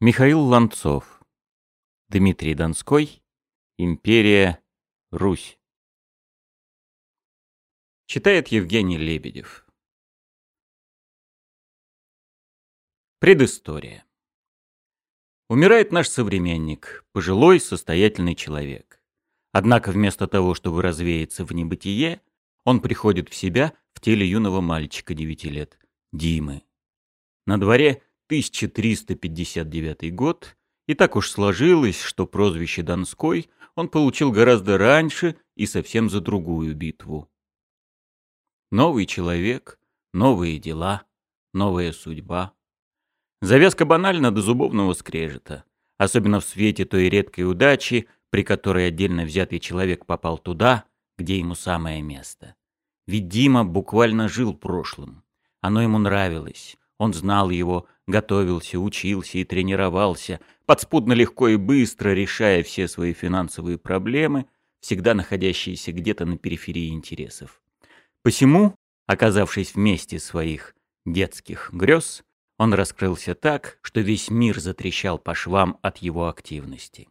Михаил Ланцов. Дмитрий Донской. Империя. Русь. Читает Евгений Лебедев. Предыстория. Умирает наш современник, пожилой состоятельный человек. Однако вместо того, чтобы развеяться в небытие, он приходит в себя в теле юного мальчика девяти лет, Димы. На дворе 1359 год, и так уж сложилось, что прозвище Донской он получил гораздо раньше и совсем за другую битву. Новый человек, новые дела, новая судьба. Завязка банальна до зубовного скрежета, особенно в свете той редкой удачи, при которой отдельно взятый человек попал туда, где ему самое место. Ведь Дима буквально жил прошлым. Оно ему нравилось. Он знал его, готовился, учился и тренировался, подспудно легко и быстро решая все свои финансовые проблемы, всегда находящиеся где-то на периферии интересов. Посему, оказавшись вместе своих детских грез, он раскрылся так, что весь мир затрещал по швам от его активности.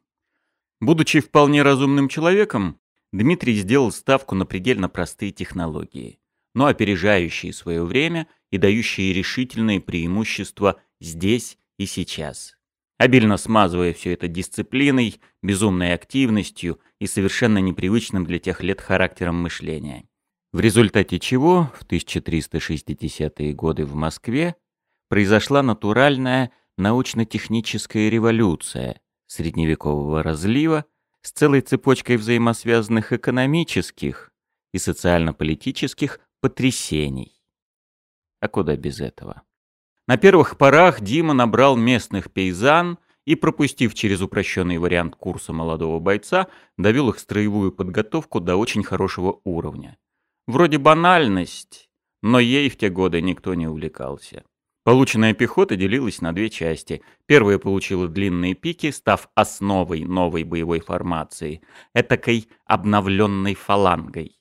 Будучи вполне разумным человеком, Дмитрий сделал ставку на предельно простые технологии, но опережающие свое время и дающие решительные преимущества здесь и сейчас. Обильно смазывая все это дисциплиной, безумной активностью и совершенно непривычным для тех лет характером мышления. В результате чего в 1360-е годы в Москве произошла натуральная научно-техническая революция средневекового разлива с целой цепочкой взаимосвязанных экономических и социально-политических потрясений. А куда без этого? На первых порах Дима набрал местных пейзан и, пропустив через упрощенный вариант курса молодого бойца, довел их строевую подготовку до очень хорошего уровня. Вроде банальность, но ей в те годы никто не увлекался. Полученная пехота делилась на две части. Первая получила длинные пики, став основой новой боевой формации, этакой обновленной фалангой.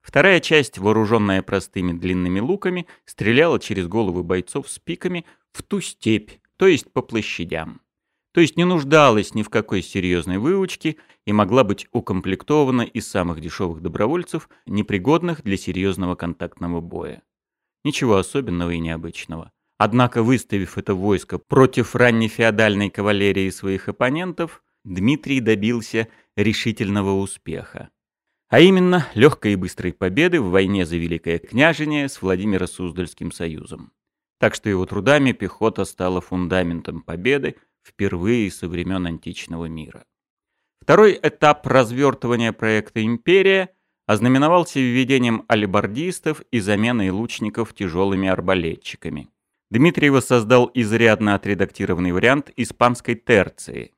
Вторая часть, вооруженная простыми длинными луками, стреляла через головы бойцов с пиками в ту степь, то есть по площадям. То есть не нуждалась ни в какой серьезной выучке и могла быть укомплектована из самых дешевых добровольцев, непригодных для серьезного контактного боя. Ничего особенного и необычного. Однако, выставив это войско против раннефеодальной кавалерии своих оппонентов, Дмитрий добился решительного успеха а именно легкой и быстрой победы в войне за Великое княжение с Владимиро-Суздальским союзом. Так что его трудами пехота стала фундаментом победы впервые со времен античного мира. Второй этап развертывания проекта «Империя» ознаменовался введением алибардистов и заменой лучников тяжелыми арбалетчиками. Дмитрий воссоздал изрядно отредактированный вариант испанской терции.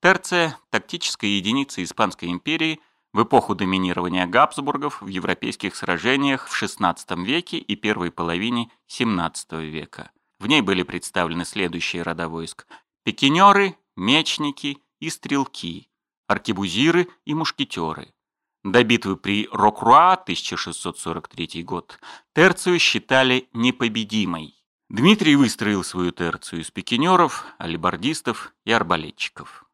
Терция – тактическая единица Испанской империи – в эпоху доминирования Габсбургов в европейских сражениях в XVI веке и первой половине XVII века. В ней были представлены следующие рода войск. Пикинеры, мечники и стрелки, аркебузиры и мушкетеры. До битвы при Рокруа 1643 год терцию считали непобедимой. Дмитрий выстроил свою терцию из пикинеров, алибардистов и арбалетчиков.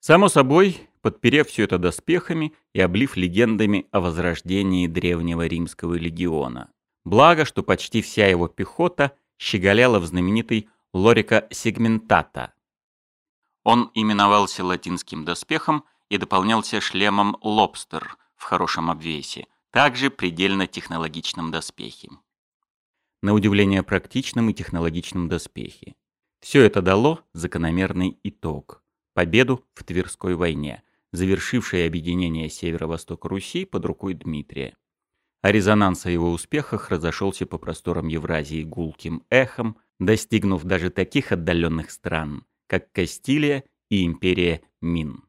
Само собой, подперев все это доспехами и облив легендами о возрождении древнего римского легиона. Благо, что почти вся его пехота щеголяла в знаменитой лорика сегментата. Он именовался латинским доспехом и дополнялся шлемом лобстер в хорошем обвесе, также предельно технологичном доспехе. На удивление практичном и технологичном доспехе. Все это дало закономерный итог – победу в Тверской войне, завершившей объединение северо-востока Руси под рукой Дмитрия. А резонанс о его успехах разошелся по просторам Евразии гулким эхом, достигнув даже таких отдаленных стран, как Кастилия и империя Мин.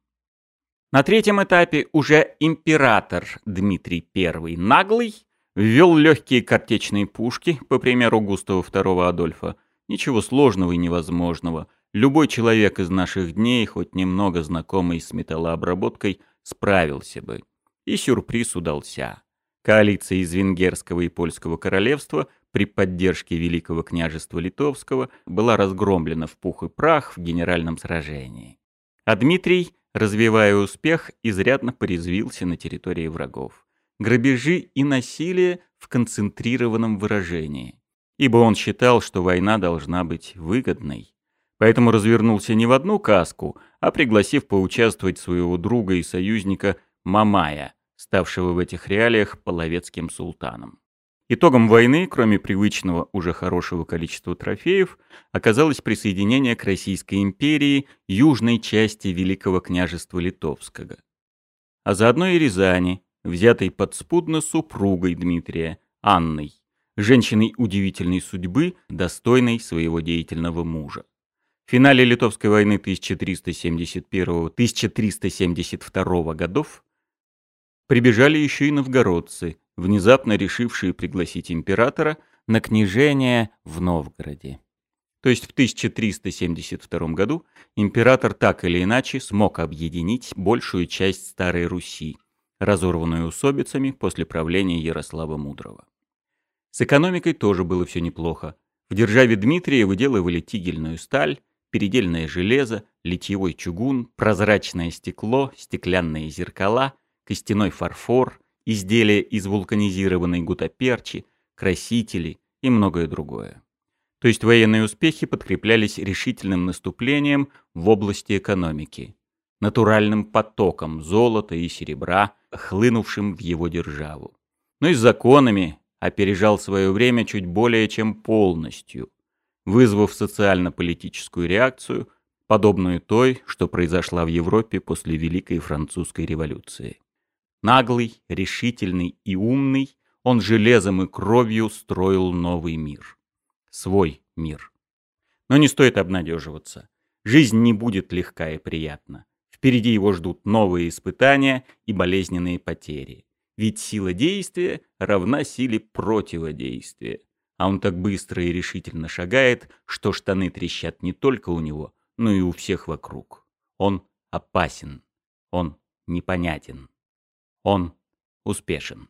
На третьем этапе уже император Дмитрий I Наглый ввел легкие картечные пушки, по примеру Густава II Адольфа. Ничего сложного и невозможного – Любой человек из наших дней, хоть немного знакомый с металлообработкой, справился бы. И сюрприз удался. Коалиция из Венгерского и Польского королевства при поддержке Великого княжества Литовского была разгромлена в пух и прах в генеральном сражении. А Дмитрий, развивая успех, изрядно порезвился на территории врагов. Грабежи и насилие в концентрированном выражении. Ибо он считал, что война должна быть выгодной. Поэтому развернулся не в одну каску, а пригласив поучаствовать своего друга и союзника Мамая, ставшего в этих реалиях половецким султаном. Итогом войны, кроме привычного уже хорошего количества трофеев, оказалось присоединение к Российской империи южной части Великого княжества Литовского. А заодно и Рязани, взятой подспудно супругой Дмитрия, Анной, женщиной удивительной судьбы, достойной своего деятельного мужа. В финале Литовской войны 1371-1372 годов прибежали еще и новгородцы, внезапно решившие пригласить императора на княжение в Новгороде. То есть в 1372 году император так или иначе смог объединить большую часть Старой Руси, разорванную усобицами после правления Ярослава Мудрого. С экономикой тоже было все неплохо. В державе Дмитрия выделывали тигельную сталь, передельное железо, литьевой чугун, прозрачное стекло, стеклянные зеркала, костяной фарфор, изделия из вулканизированной гутаперчи, красители и многое другое. То есть военные успехи подкреплялись решительным наступлением в области экономики, натуральным потоком золота и серебра, хлынувшим в его державу. Но и с законами опережал свое время чуть более чем полностью, вызвав социально-политическую реакцию, подобную той, что произошла в Европе после Великой Французской революции. Наглый, решительный и умный, он железом и кровью строил новый мир. Свой мир. Но не стоит обнадеживаться. Жизнь не будет легка и приятна. Впереди его ждут новые испытания и болезненные потери. Ведь сила действия равна силе противодействия. А он так быстро и решительно шагает, что штаны трещат не только у него, но и у всех вокруг. Он опасен. Он непонятен. Он успешен.